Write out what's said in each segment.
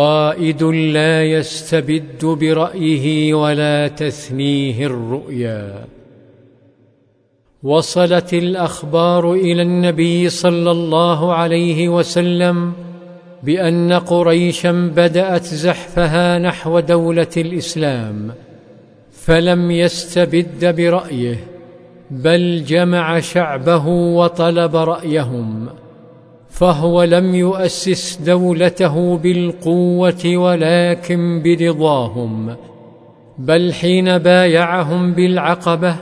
قائد لا يستبد برأيه ولا تثنيه الرؤيا. وصلت الأخبار إلى النبي صلى الله عليه وسلم بأن قريشا بدأت زحفها نحو دولة الإسلام فلم يستبد برأيه بل جمع شعبه وطلب رأيهم. فهو لم يؤسس دولته بالقوة ولكن برضاهم بل حين بايعهم بالعقبة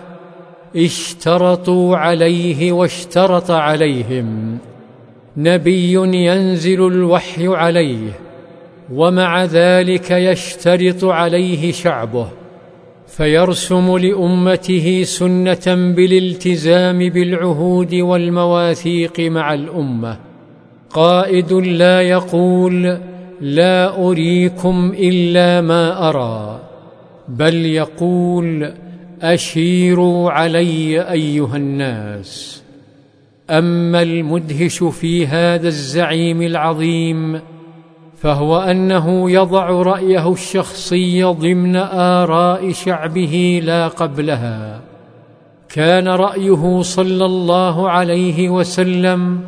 اشترطوا عليه واشترط عليهم. نبي ينزل الوحي عليه ومع ذلك يشترط عليه شعبه فيرسم لأمته سنة بالالتزام بالعهود والمواثيق مع الأمة. قائد لا يقول لا أريكم إلا ما أرى بل يقول أشيروا علي أيها الناس. أما المدهش في هذا الزعيم العظيم فهو أنه يضع رأيه الشخصي ضمن آراء شعبه لا قبلها. كان رأيه صلى الله عليه وسلم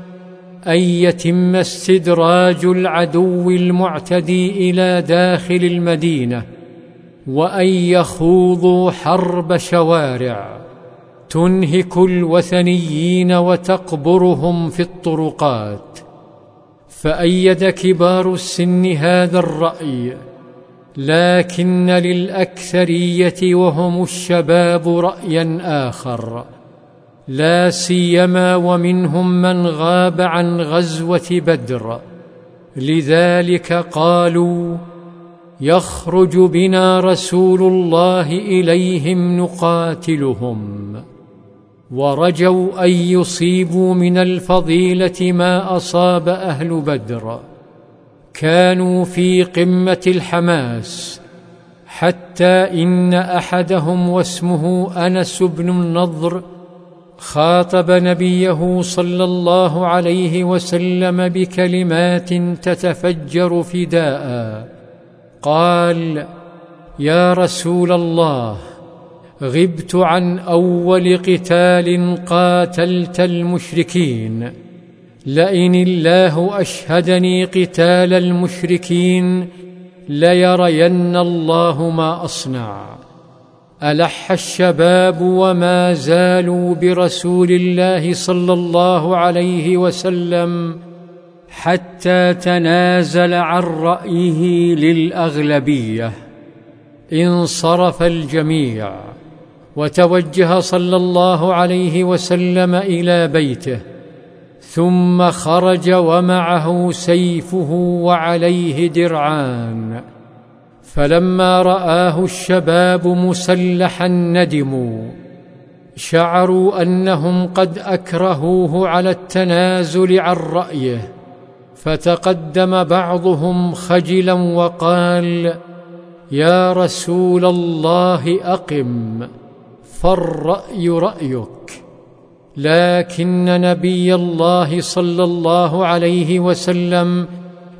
أن يتم استدراج العدو المعتدي إلى داخل المدينة وأن يخوضوا حرب شوارع تنهك الوثنيين وتقبرهم في الطرقات. فأيد كبار السن هذا الرأي لكن للأكثرية وهم الشباب رايا آخر. لا سيما ومنهم من غاب عن غزوة بدر. لذلك قالوا يخرج بنا رسول الله إليهم نقاتلهم. ورجوا أن يصيبوا من الفضيلة ما أصاب أهل بدر. كانوا في قمة الحماس. حتى إن أحدهم واسمه أنس بن النضر خاطب نبيه صلى الله عليه وسلم بكلمات تتفجر فداء. قال يا رسول الله غبت عن أول قتال قاتلت المشركين. لئن الله أشهدني قتال المشركين ليرين الله ما أصنع. ألح الشباب وما زالوا برسول الله صلى الله عليه وسلم حتى تنازل عن رأيه للأغلبية. انصرف الجميع وتوجه صلى الله عليه وسلم إلى بيته ثم خرج ومعه سيفه وعليه درعان. فلما رآه الشباب مسلحا ندموا. شعروا أنهم قد أكرهوه على التنازل عن رأيه. فتقدم بعضهم خجلا وقال يا رسول الله أقم فالرأي رأيك. لكن نبي الله صلى الله عليه وسلم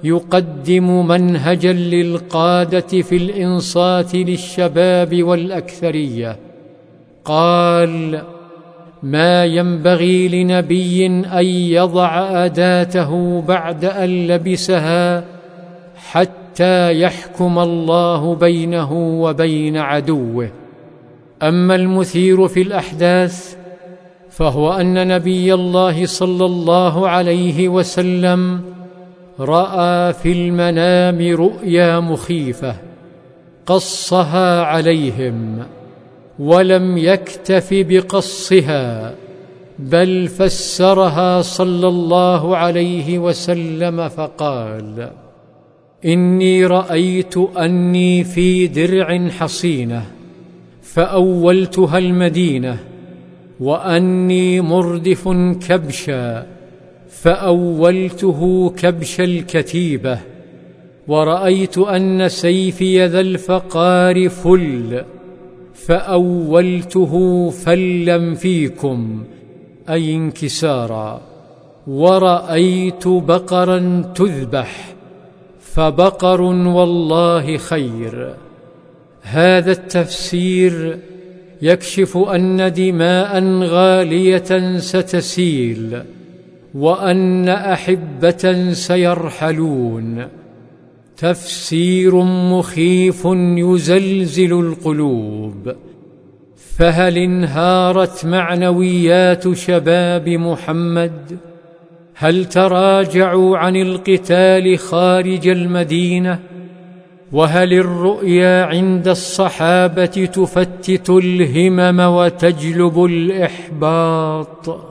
يقدم منهجا للقادة في الإنصات للشباب والأكثرية. قال ما ينبغي لنبي أن يضع أداته بعد أن لبسها حتى يحكم الله بينه وبين عدوه. أما المثير في الأحداث فهو أن نبي الله صلى الله عليه وسلم راى في المنام رؤيا مخيفه قصها عليهم ولم يكتف بقصها بل فسرها صلى الله عليه وسلم فقال اني رايت اني في درع حصينه فاولتها المدينة واني مردف كبشا فأولته كبش الكتيبة ورأيت أن سيفي ذا الفقار فل فأولته فلا فيكم أي انكسارا. ورأيت بقرا تذبح فبقر والله خير. هذا التفسير يكشف أن دماء غالية ستسيل. وأن أحبة سيرحلون. تفسير مخيف يزلزل القلوب. فهل انهارت معنويات شباب محمد؟ هل تراجعوا عن القتال خارج المدينة؟ وهل الرؤيا عند الصحابة تفتت الهمم وتجلب الإحباط؟